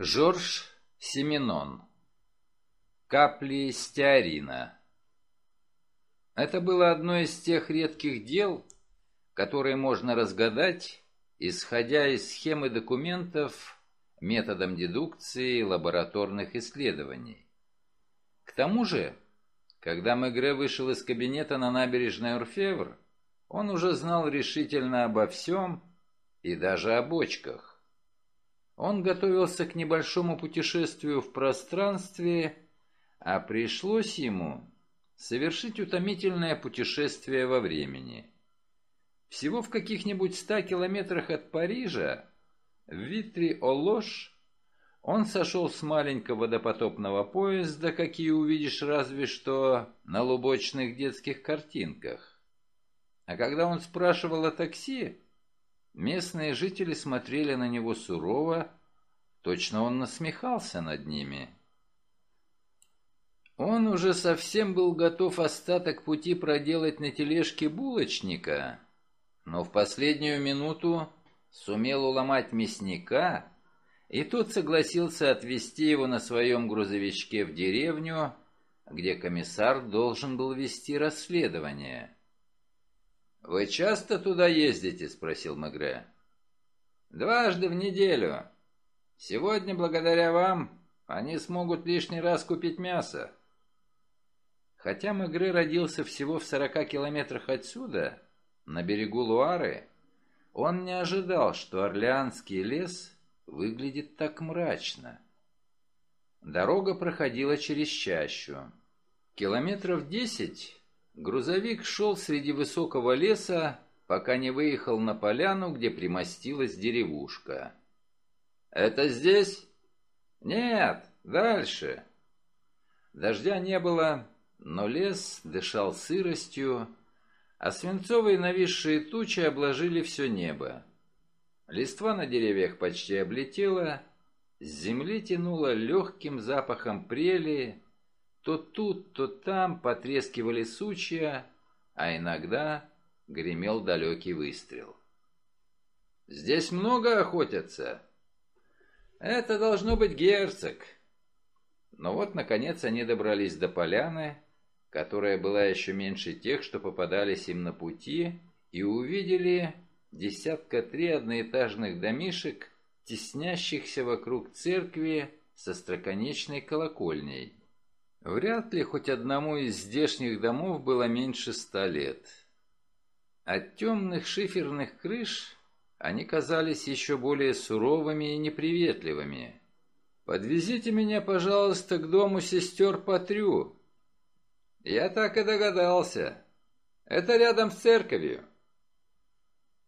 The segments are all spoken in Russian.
Жорж Семенон. Капли стеарина. Это было одно из тех редких дел, которые можно разгадать, исходя из схемы документов методом дедукции и лабораторных исследований. К тому же, когда Мегре вышел из кабинета на набережной Орфевр, он уже знал решительно обо всем и даже о бочках. Он готовился к небольшому путешествию в пространстве, а пришлось ему совершить утомительное путешествие во времени. Всего в каких-нибудь ста километрах от Парижа, в Витри-Олош, он сошел с маленького водопотопного поезда, какие увидишь разве что на лубочных детских картинках. А когда он спрашивал о такси, местные жители смотрели на него сурово, точно он насмехался над ними. Он уже совсем был готов остаток пути проделать на тележке булочника, но в последнюю минуту сумел уломать мясника, и тот согласился отвезти его на своем грузовичке в деревню, где комиссар должен был вести расследование. «Вы часто туда ездите?» — спросил Мегре. «Дважды в неделю. Сегодня, благодаря вам, они смогут лишний раз купить мясо». Хотя Мегре родился всего в сорока километрах отсюда, на берегу Луары, он не ожидал, что Орлеанский лес выглядит так мрачно. Дорога проходила через чащу. Километров десять грузовик шел среди высокого леса, пока не выехал на поляну, где примостилась деревушка. «Это здесь?» «Нет, дальше». Дождя не было, но лес дышал сыростью, а свинцовые нависшие тучи обложили все небо. Листва на деревьях почти облетела, с земли тянуло легким запахом прели, то тут, то там потрескивали сучья, а иногда гремел далекий выстрел. «Здесь много охотятся?» «Это должно быть герцог». Но вот, наконец, они добрались до поляны, которая была еще меньше тех, что попадались им на пути, и увидели десятка три одноэтажных домишек, теснящихся вокруг церкви со строконечной колокольней. Вряд ли хоть одному из здешних домов было меньше ста лет. От темных шиферных крыш они казались еще более суровыми и неприветливыми. «Подвезите меня, пожалуйста, к дому сестер Патрю», «Я так и догадался. Это рядом с церковью».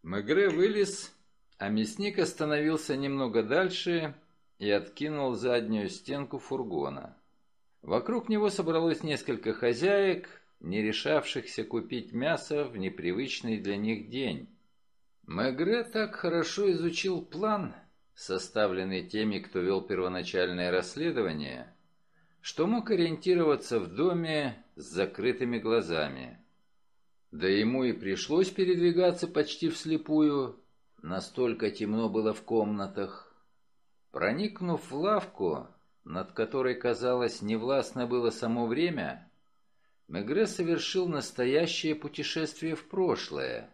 Мегре вылез, а мясник остановился немного дальше и откинул заднюю стенку фургона. Вокруг него собралось несколько хозяек, не решавшихся купить мясо в непривычный для них день. Мегре так хорошо изучил план, составленный теми, кто вел первоначальное расследование, что мог ориентироваться в доме с закрытыми глазами. Да ему и пришлось передвигаться почти вслепую, настолько темно было в комнатах. Проникнув в лавку, над которой, казалось, невластно было само время, Мегре совершил настоящее путешествие в прошлое.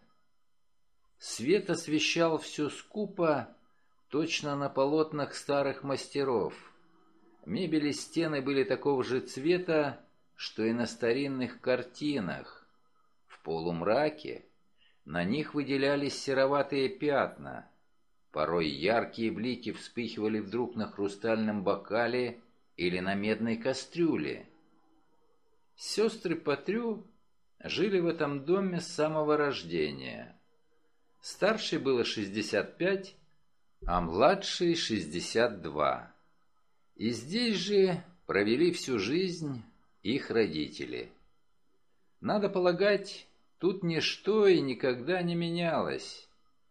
Свет освещал все скупо, точно на полотнах старых мастеров. Мебель и стены были такого же цвета, что и на старинных картинах. В полумраке на них выделялись сероватые пятна. Порой яркие блики вспыхивали вдруг на хрустальном бокале или на медной кастрюле. Сестры Патрю жили в этом доме с самого рождения. Старшей было 65, а младшей 62. И здесь же провели всю жизнь их родители. Надо полагать, тут ничто и никогда не менялось.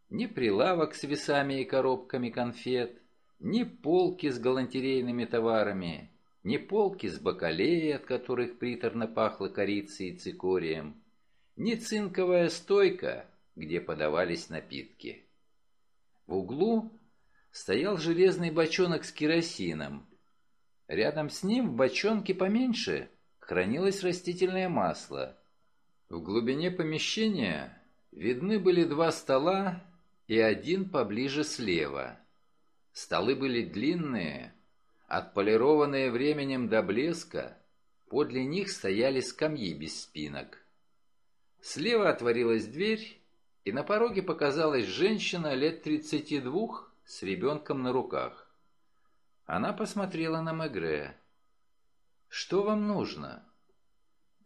Ни прилавок с весами и коробками конфет, ни полки с галантерейными товарами, ни полки с бакалеей, от которых приторно пахло корицей и цикорием, ни цинковая стойка, где подавались напитки. В углу стоял железный бочонок с керосином. Рядом с ним в бочонке поменьше хранилось растительное масло. В глубине помещения видны были два стола и один поближе слева. Столы были длинные, отполированные временем до блеска, подле них стояли скамьи без спинок. Слева отворилась дверь, и на пороге показалась женщина лет тридцати двух с ребенком на руках. Она посмотрела на Мегре. «Что вам нужно?»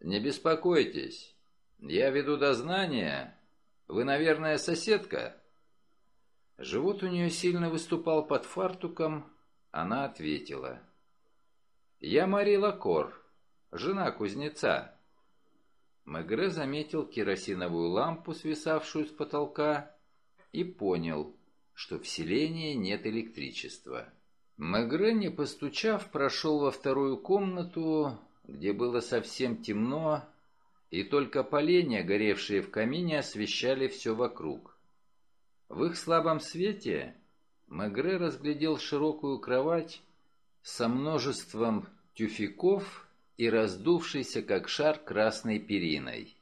«Не беспокойтесь. Я веду дознание. Вы, наверное, соседка?» Живот у нее сильно выступал под фартуком. Она ответила. «Я Мари Лакор, жена кузнеца». Мегре заметил керосиновую лампу, свисавшую с потолка, и понял, что в селении нет электричества. Мегре, не постучав, прошел во вторую комнату, где было совсем темно, и только поленья, горевшие в камине, освещали все вокруг. В их слабом свете Мегре разглядел широкую кровать со множеством тюфяков и раздувшейся, как шар, красной периной.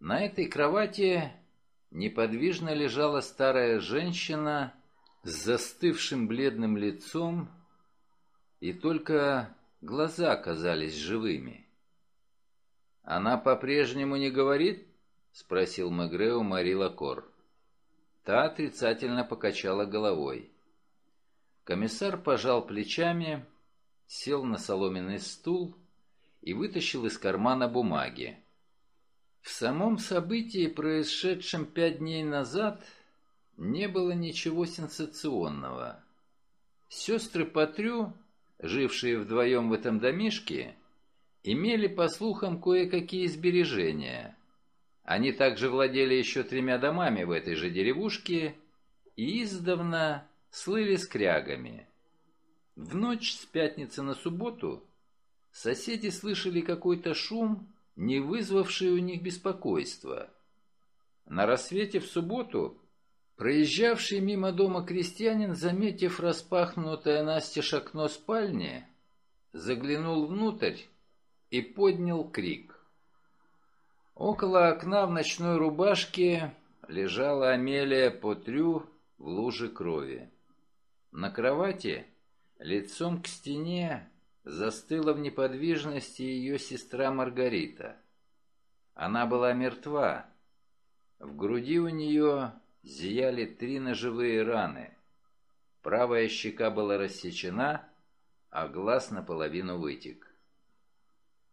На этой кровати неподвижно лежала старая женщина с застывшим бледным лицом, и только глаза казались живыми. «Она по-прежнему не говорит?» — спросил Мегре у Мари Лакор. Та отрицательно покачала головой. Комиссар пожал плечами, сел на соломенный стул и вытащил из кармана бумаги. В самом событии, происшедшем пять дней назад, не было ничего сенсационного. Сестры Патрю, жившие вдвоем в этом домишке, имели, по слухам, кое-какие сбережения. Они также владели еще тремя домами в этой же деревушке и издавна слыли скрягами. В ночь с пятницы на субботу соседи слышали какой-то шум, не вызвавший у них беспокойства. На рассвете в субботу Проезжавший мимо дома крестьянин, заметив распахнутое настежь окно спальни, заглянул внутрь и поднял крик. Около окна в ночной рубашке лежала Амелия Потрю в луже крови. На кровати, лицом к стене, застыла в неподвижности ее сестра Маргарита. Она была мертва. В груди у нее зияли три ножевые раны. Правая щека была рассечена, а глаз наполовину вытек.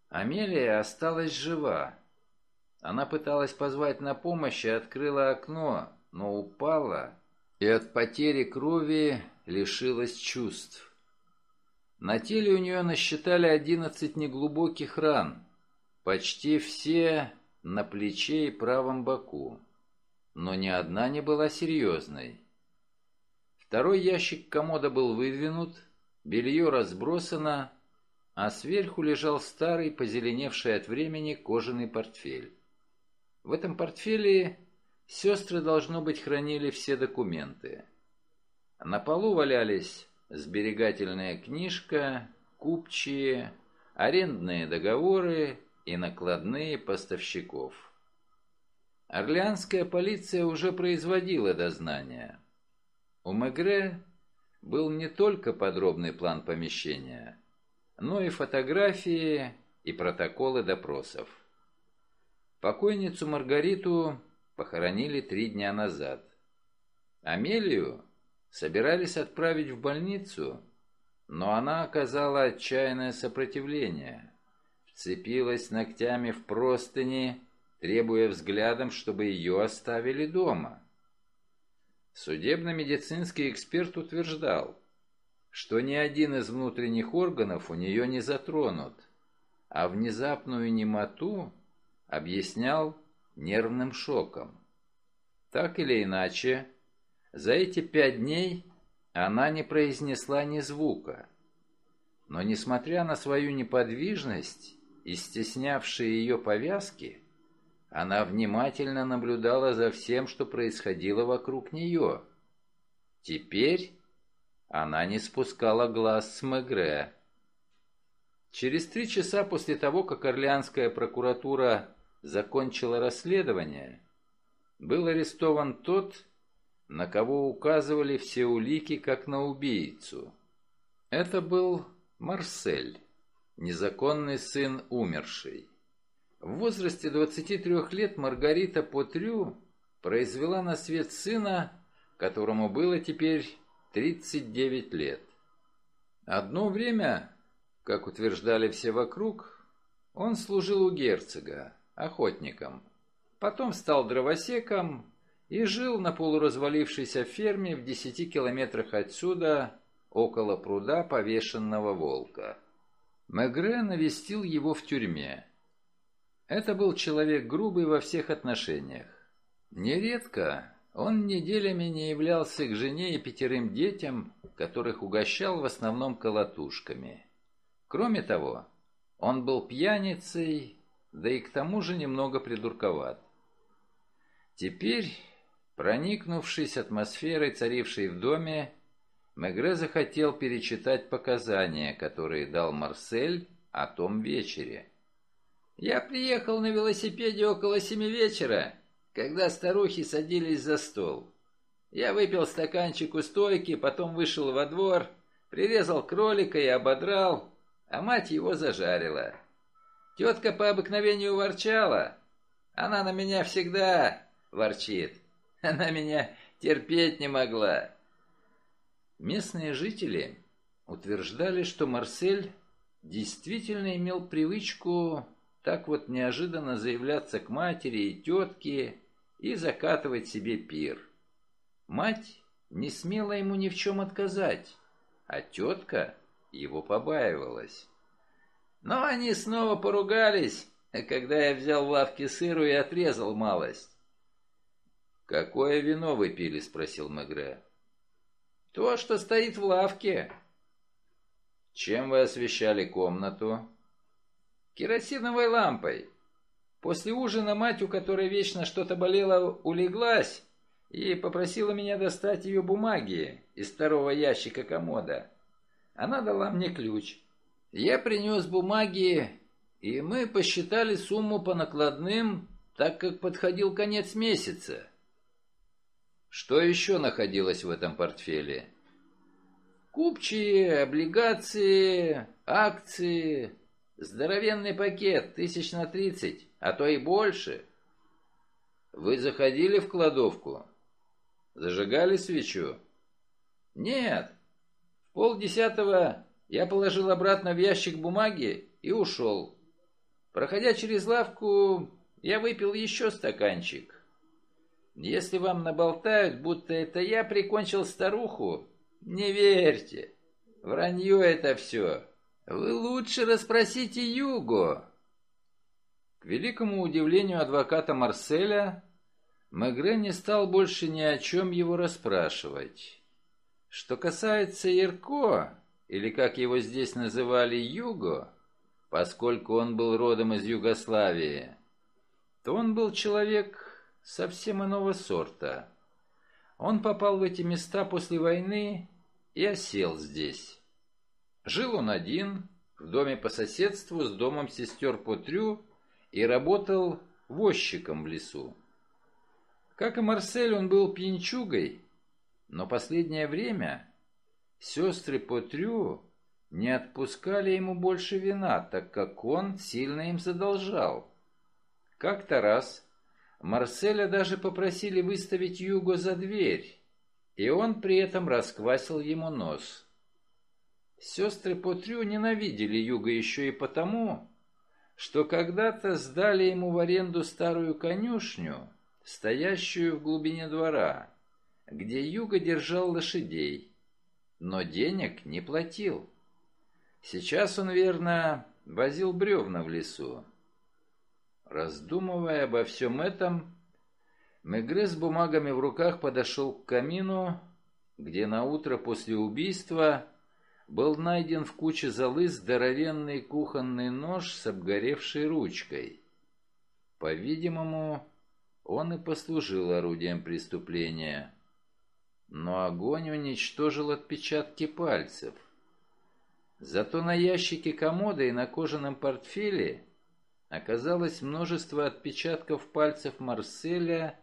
Амелия осталась жива. Она пыталась позвать на помощь и открыла окно, но упала и от потери крови лишилась чувств. На теле у нее насчитали одиннадцать неглубоких ран, почти все на плече и правом боку но ни одна не была серьезной. Второй ящик комода был выдвинут, белье разбросано, а сверху лежал старый, позеленевший от времени кожаный портфель. В этом портфеле сестры, должно быть, хранили все документы. На полу валялись сберегательная книжка, купчие, арендные договоры и накладные поставщиков. Орлеанская полиция уже производила дознание. У Мегре был не только подробный план помещения, но и фотографии и протоколы допросов. Покойницу Маргариту похоронили три дня назад. Амелию собирались отправить в больницу, но она оказала отчаянное сопротивление, вцепилась ногтями в простыни требуя взглядом, чтобы ее оставили дома. Судебно-медицинский эксперт утверждал, что ни один из внутренних органов у нее не затронут, а внезапную немоту объяснял нервным шоком. Так или иначе, за эти пять дней она не произнесла ни звука. Но, несмотря на свою неподвижность и стеснявшие ее повязки, она внимательно наблюдала за всем, что происходило вокруг нее. Теперь она не спускала глаз с Мегре. Через три часа после того, как Орлеанская прокуратура закончила расследование, был арестован тот, на кого указывали все улики как на убийцу. Это был Марсель, незаконный сын умершей. В возрасте 23 лет Маргарита Потрю произвела на свет сына, которому было теперь 39 лет. Одно время, как утверждали все вокруг, он служил у герцога, охотником. Потом стал дровосеком и жил на полуразвалившейся ферме в десяти километрах отсюда, около пруда повешенного волка. Мегре навестил его в тюрьме. Это был человек грубый во всех отношениях. Нередко он неделями не являлся к жене и пятерым детям, которых угощал в основном колотушками. Кроме того, он был пьяницей, да и к тому же немного придурковат. Теперь, проникнувшись атмосферой, царившей в доме, Мегре захотел перечитать показания, которые дал Марсель о том вечере. «Я приехал на велосипеде около семи вечера, когда старухи садились за стол. Я выпил стаканчик у стойки, потом вышел во двор, прирезал кролика и ободрал, а мать его зажарила. Тетка по обыкновению ворчала. Она на меня всегда ворчит. Она меня терпеть не могла. Местные жители утверждали, что Марсель действительно имел привычку так вот неожиданно заявляться к матери и тетке и закатывать себе пир. Мать не смела ему ни в чем отказать, а тетка его побаивалась. Но они снова поругались, когда я взял в лавке сыру и отрезал малость. «Какое вино вы пили?» — спросил Мегре. То, что стоит в лавке. Чем вы освещали комнату? Керосиновой лампой. После ужина мать, у которой вечно что-то болело, улеглась и попросила меня достать ее бумаги из второго ящика комода. Она дала мне ключ. Я принес бумаги, и мы посчитали сумму по накладным, так как подходил конец месяца. Что еще находилось в этом портфеле? Купчие, облигации, акции, здоровенный пакет, тысяч на тридцать, а то и больше. Вы заходили в кладовку? Зажигали свечу? Нет. В полдесятого я положил обратно в ящик бумаги и ушел. Проходя через лавку, я выпил еще стаканчик. Если вам наболтают, будто это я прикончил старуху, не верьте. Вранье это все. Вы лучше расспросите Юго. К великому удивлению адвоката Марселя, Мегре не стал больше ни о чем его расспрашивать. Что касается Ярко, или как его здесь называли Юго, поскольку он был родом из Югославии, то он был человек совсем иного сорта. Он попал в эти места после войны и осел здесь. Жил он один, в доме по соседству с домом сестер Потрю и работал возчиком в лесу. Как и Марсель, он был пьянчугой, но последнее время сестры Потрю не отпускали ему больше вина, так как он сильно им задолжал. Как-то раз Марселя даже попросили выставить Юго за дверь, и он при этом расквасил ему нос. Сестры Потрю ненавидели Юга еще и потому, что когда-то сдали ему в аренду старую конюшню, стоящую в глубине двора, где Юга держал лошадей, но денег не платил. Сейчас он, верно, возил бревна в лесу. Раздумывая обо всем этом, Мегре с бумагами в руках подошел к камину, где на утро после убийства был найден в куче золы здоровенный кухонный нож с обгоревшей ручкой. По-видимому, он и послужил орудием преступления. Но огонь уничтожил отпечатки пальцев. Зато на ящике комода и на кожаном портфеле оказалось множество отпечатков пальцев Марселя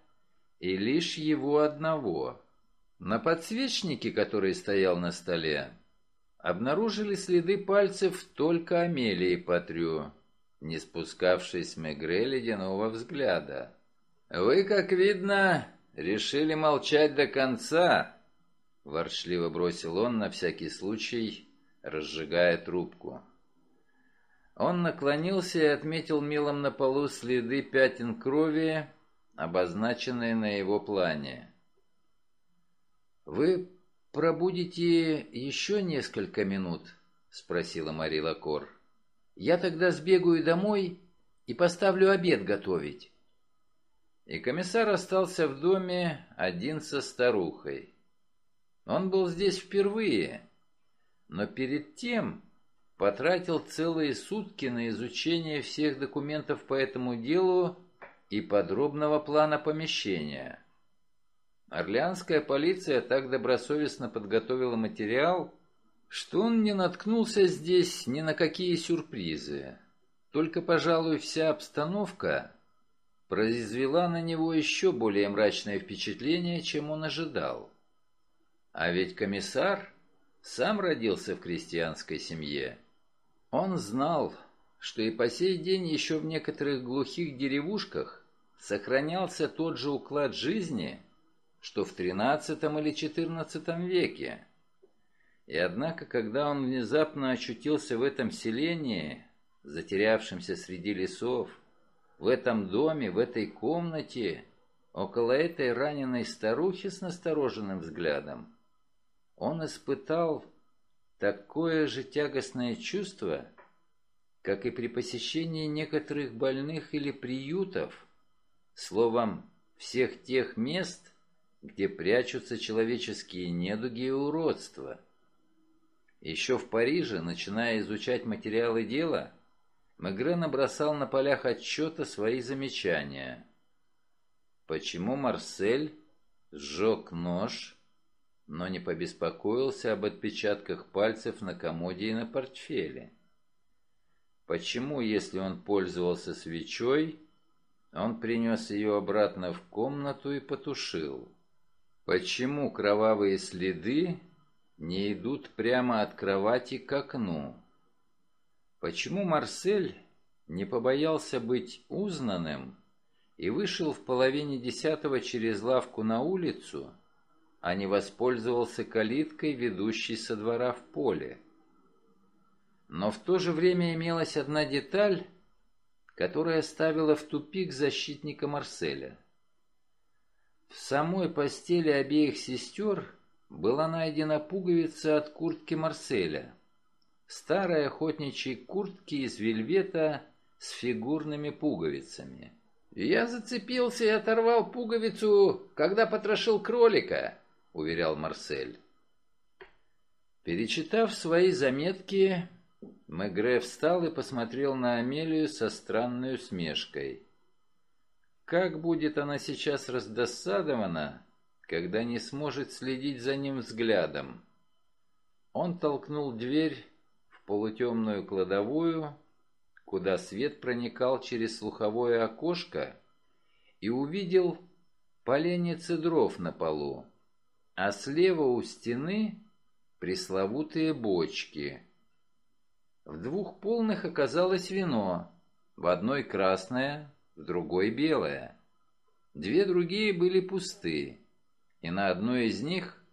и лишь его одного. На подсвечнике, который стоял на столе, обнаружили следы пальцев только Амелии Патрю, не спускавшей с Мегре ледяного взгляда. «Вы, как видно, решили молчать до конца», — ворчливо бросил он на всякий случай, разжигая трубку. Он наклонился и отметил мелом на полу следы пятен крови, обозначенные на его плане. «Вы пробудете еще несколько минут?» — спросила Мари Лакор. «Я тогда сбегаю домой и поставлю обед готовить». И комиссар остался в доме один со старухой. Он был здесь впервые, но перед тем потратил целые сутки на изучение всех документов по этому делу и подробного плана помещения. Орлеанская полиция так добросовестно подготовила материал, что он не наткнулся здесь ни на какие сюрпризы. Только, пожалуй, вся обстановка произвела на него еще более мрачное впечатление, чем он ожидал. А ведь комиссар сам родился в крестьянской семье. Он знал, что и по сей день еще в некоторых глухих деревушках сохранялся тот же уклад жизни, что в XIII или XIV веке. И однако, когда он внезапно очутился в этом селении, затерявшемся среди лесов, в этом доме, в этой комнате, около этой раненой старухи с настороженным взглядом, он испытал такое же тягостное чувство, как и при посещении некоторых больных или приютов, словом, всех тех мест, где прячутся человеческие недуги и уродства. Еще в Париже, начиная изучать материалы дела, Мегре набросал на полях отчета свои замечания. Почему Марсель сжег нож но не побеспокоился об отпечатках пальцев на комоде и на портфеле. Почему, если он пользовался свечой, он принес ее обратно в комнату и потушил? Почему кровавые следы не идут прямо от кровати к окну? Почему Марсель не побоялся быть узнанным и вышел в половине десятого через лавку на улицу, а не воспользовался калиткой, ведущей со двора в поле. Но в то же время имелась одна деталь, которая ставила в тупик защитника Марселя. В самой постели обеих сестер была найдена пуговица от куртки Марселя. Старой охотничьей куртки из вельвета с фигурными пуговицами. «Я зацепился и оторвал пуговицу, когда потрошил кролика», уверял Марсель. Перечитав свои заметки, Мегре встал и посмотрел на Амелию со странной усмешкой. Как будет она сейчас раздосадована, когда не сможет следить за ним взглядом? Он толкнул дверь полутемную кладовую, куда свет проникал через слуховое окошко, и увидел поленницы дров на полу а слева у стены пресловутые бочки. В двух полных оказалось вино, в одной красное, в другой белое. Две другие были пусты, и на одной из них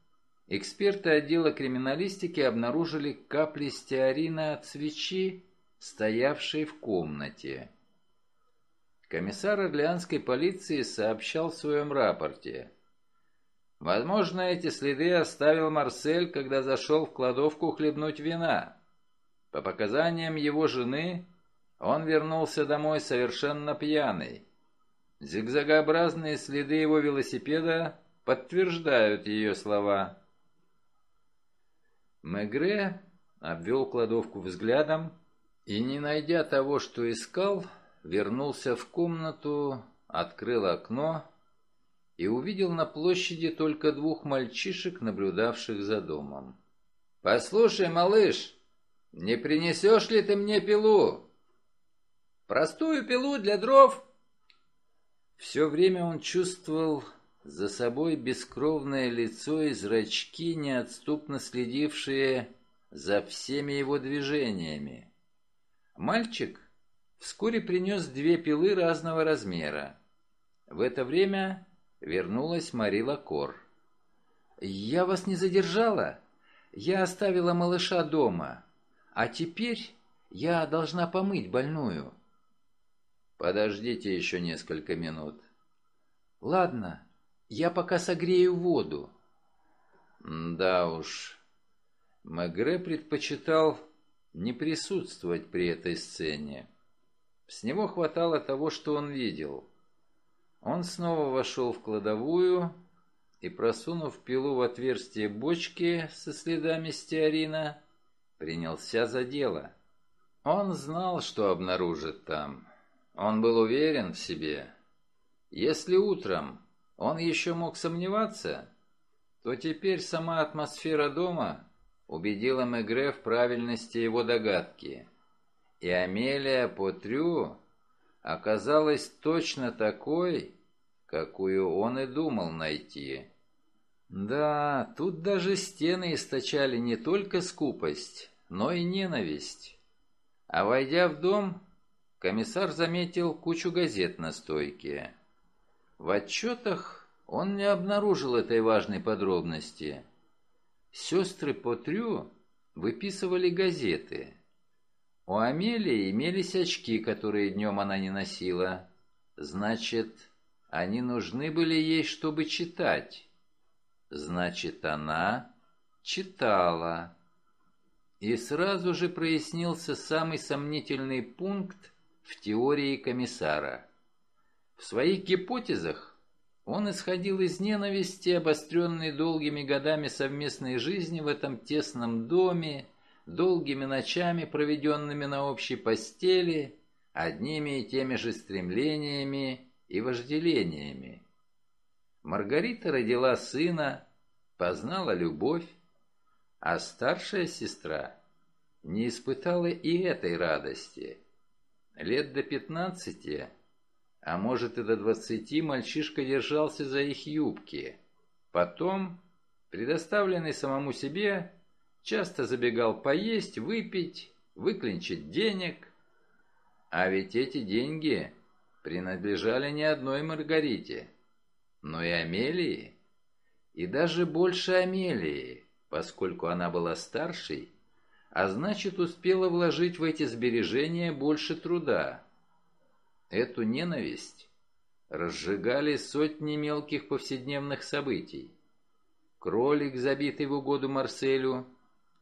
эксперты отдела криминалистики обнаружили капли стеарина от свечи, стоявшей в комнате. Комиссар Орлеанской полиции сообщал в своем рапорте – Возможно, эти следы оставил Марсель, когда зашел в кладовку хлебнуть вина. По показаниям его жены, он вернулся домой совершенно пьяный. Зигзагообразные следы его велосипеда подтверждают ее слова. Мегре обвел кладовку взглядом и, не найдя того, что искал, вернулся в комнату, открыл окно и увидел на площади только двух мальчишек, наблюдавших за домом. «Послушай, малыш, не принесешь ли ты мне пилу?» «Простую пилу для дров?» Все время он чувствовал за собой бескровное лицо и зрачки, неотступно следившие за всеми его движениями. Мальчик вскоре принес две пилы разного размера. В это время вернулась Мари Лакор. «Я вас не задержала? Я оставила малыша дома, а теперь я должна помыть больную». «Подождите еще несколько минут». «Ладно, я пока согрею воду». «Да уж». Мегре предпочитал не присутствовать при этой сцене. С него хватало того, что он видел. Он снова вошел в кладовую и, просунув пилу в отверстие бочки со следами стеарина, принялся за дело. Он знал, что обнаружит там. Он был уверен в себе. Если утром он еще мог сомневаться, то теперь сама атмосфера дома убедила Мегре в правильности его догадки. И Амелия Потрю оказалась точно такой, какую он и думал найти. Да, тут даже стены источали не только скупость, но и ненависть. А войдя в дом, комиссар заметил кучу газет на стойке. В отчетах он не обнаружил этой важной подробности. Сестры Потрю выписывали газеты. У Амелии имелись очки, которые днем она не носила. Значит, они нужны были ей, чтобы читать. Значит, она читала. И сразу же прояснился самый сомнительный пункт в теории комиссара. В своих гипотезах он исходил из ненависти, обостренной долгими годами совместной жизни в этом тесном доме, долгими ночами, проведенными на общей постели, одними и теми же стремлениями и вожделениями. Маргарита родила сына, познала любовь, а старшая сестра не испытала и этой радости. Лет до пятнадцати а может и до двадцати, мальчишка держался за их юбки. Потом, предоставленный самому себе, часто забегал поесть, выпить, выклинчить денег. А ведь эти деньги принадлежали не одной Маргарите, но и Амелии, и даже больше Амелии, поскольку она была старшей, а значит успела вложить в эти сбережения больше труда. Эту ненависть разжигали сотни мелких повседневных событий. Кролик, забитый в угоду Марселю,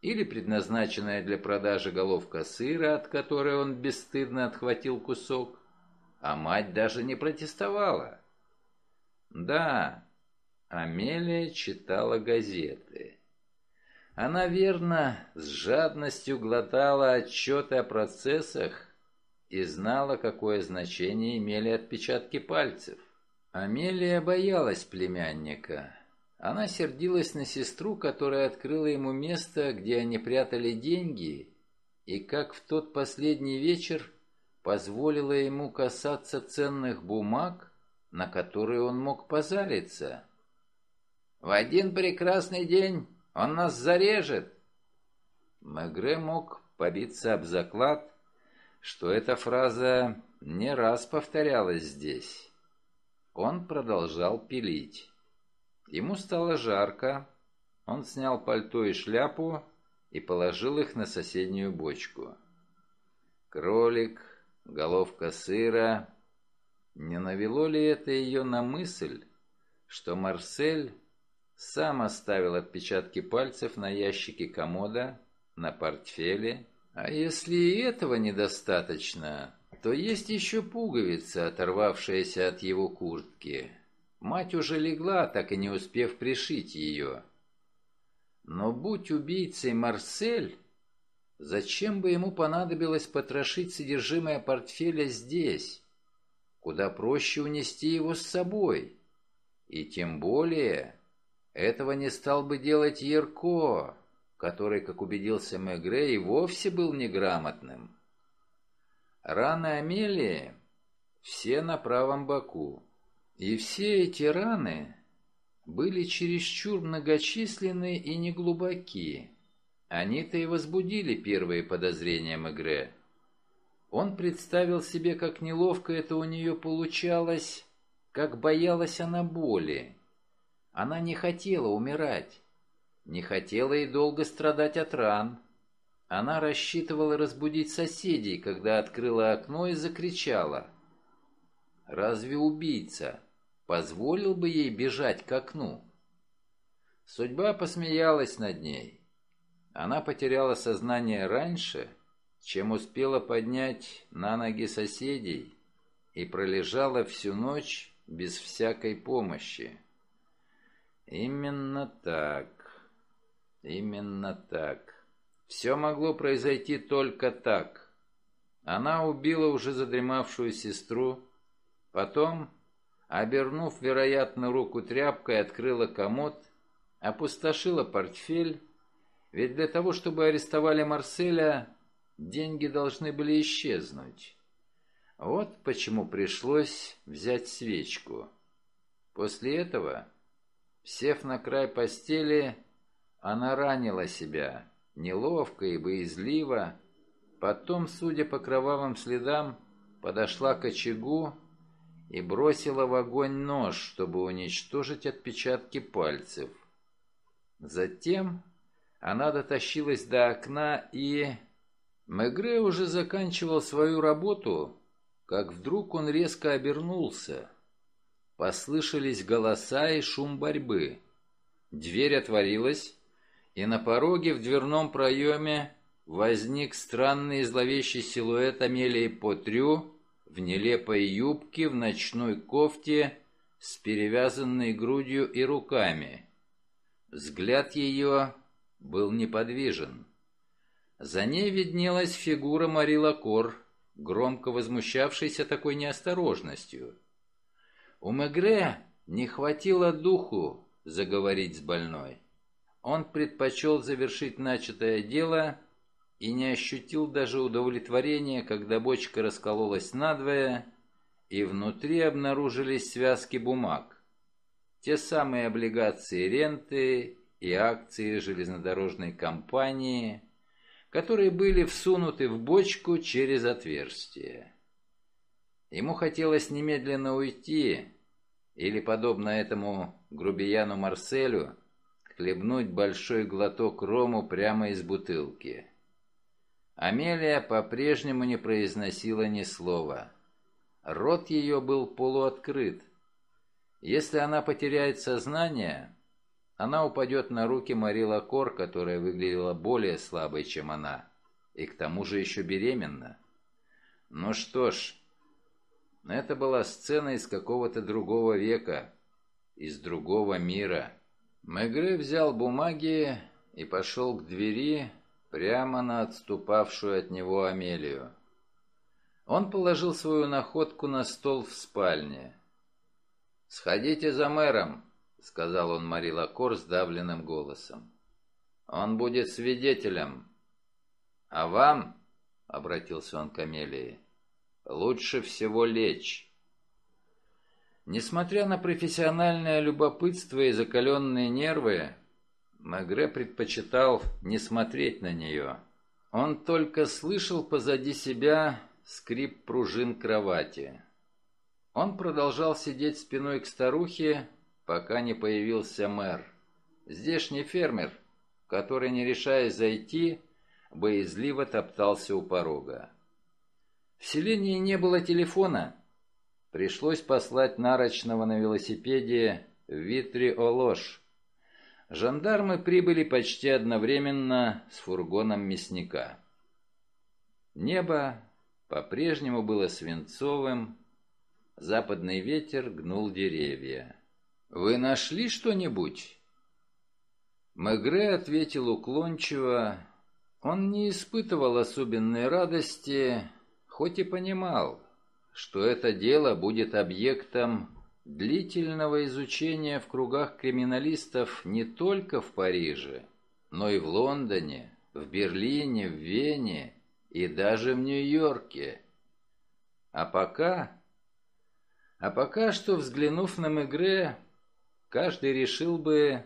или предназначенная для продажи головка сыра, от которой он бесстыдно отхватил кусок, а мать даже не протестовала. Да, Амелия читала газеты. Она верно с жадностью глотала отчеты о процессах, и знала, какое значение имели отпечатки пальцев. Амелия боялась племянника. Она сердилась на сестру, которая открыла ему место, где они прятали деньги, и как в тот последний вечер позволила ему касаться ценных бумаг, на которые он мог позариться. «В один прекрасный день он нас зарежет!» Мегре мог побиться об заклад, что эта фраза не раз повторялась здесь. Он продолжал пилить. Ему стало жарко, он снял пальто и шляпу и положил их на соседнюю бочку. Кролик, головка сыра. Не навело ли это ее на мысль, что Марсель сам оставил отпечатки пальцев на ящике комода, на портфеле а если и этого недостаточно, то есть еще пуговица, оторвавшаяся от его куртки. Мать уже легла, так и не успев пришить ее. Но будь убийцей Марсель, зачем бы ему понадобилось потрошить содержимое портфеля здесь? Куда проще унести его с собой. И тем более этого не стал бы делать Ерко, который, как убедился Мегре, и вовсе был неграмотным. Раны Амелии все на правом боку. И все эти раны были чересчур многочисленны и неглубоки. Они-то и возбудили первые подозрения Мегре. Он представил себе, как неловко это у нее получалось, как боялась она боли. Она не хотела умирать, не хотела и долго страдать от ран. Она рассчитывала разбудить соседей, когда открыла окно и закричала. «Разве убийца позволил бы ей бежать к окну?» Судьба посмеялась над ней. Она потеряла сознание раньше, чем успела поднять на ноги соседей и пролежала всю ночь без всякой помощи. Именно так. Именно так. Все могло произойти только так. Она убила уже задремавшую сестру, потом, обернув, вероятно, руку тряпкой, открыла комод, опустошила портфель, ведь для того, чтобы арестовали Марселя, деньги должны были исчезнуть. Вот почему пришлось взять свечку. После этого, сев на край постели, она ранила себя, неловко и боязливо, потом, судя по кровавым следам, подошла к очагу и бросила в огонь нож, чтобы уничтожить отпечатки пальцев. Затем она дотащилась до окна и... Мегре уже заканчивал свою работу, как вдруг он резко обернулся. Послышались голоса и шум борьбы. Дверь отворилась, и на пороге в дверном проеме возник странный зловещий силуэт Амелии Потрю в нелепой юбке, в ночной кофте с перевязанной грудью и руками. Взгляд ее был неподвижен. За ней виднелась фигура Мари Лакор, громко возмущавшейся такой неосторожностью. У Мегре не хватило духу заговорить с больной. Он предпочел завершить начатое дело и не ощутил даже удовлетворения, когда бочка раскололась надвое, и внутри обнаружились связки бумаг. Те самые облигации ренты и акции железнодорожной компании, которые были всунуты в бочку через отверстие. Ему хотелось немедленно уйти, или, подобно этому грубияну Марселю, хлебнуть большой глоток рому прямо из бутылки. Амелия по-прежнему не произносила ни слова. Рот ее был полуоткрыт. Если она потеряет сознание, она упадет на руки Мари Лакор, которая выглядела более слабой, чем она, и к тому же еще беременна. Ну что ж, это была сцена из какого-то другого века, из другого мира. Мегре взял бумаги и пошел к двери, прямо на отступавшую от него Амелию. Он положил свою находку на стол в спальне. «Сходите за мэром», — сказал он Мари Лакор сдавленным голосом. «Он будет свидетелем. А вам, — обратился он к Амелии, — лучше всего лечь». Несмотря на профессиональное любопытство и закаленные нервы, Магре предпочитал не смотреть на нее. Он только слышал позади себя скрип пружин кровати. Он продолжал сидеть спиной к старухе, пока не появился мэр. Здешний фермер, который, не решаясь зайти, боязливо топтался у порога. В селении не было телефона. Пришлось послать нарочного на велосипеде в Витри-Олош. Жандармы прибыли почти одновременно с фургоном мясника. Небо по-прежнему было свинцовым, западный ветер гнул деревья. «Вы нашли что-нибудь?» Мегре ответил уклончиво. Он не испытывал особенной радости, хоть и понимал, что это дело будет объектом длительного изучения в кругах криминалистов не только в Париже, но и в Лондоне, в Берлине, в Вене и даже в Нью-Йорке. А пока... А пока что, взглянув на Мегре, каждый решил бы,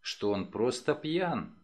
что он просто пьян.